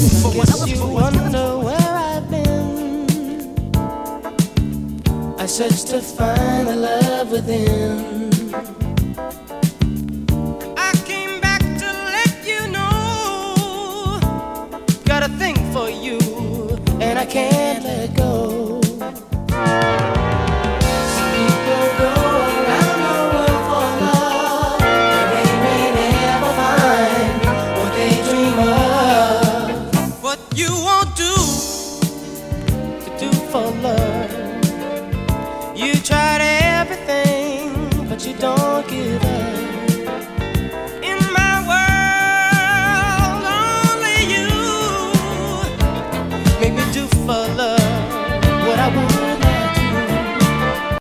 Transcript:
Guess you wonder where I've been. I searched to find the love within. I came back to let you know. Got a thing for you, and I can't let go. you won't do to do for love. You tried everything, but you don't give up. In my world, only you make me do for love.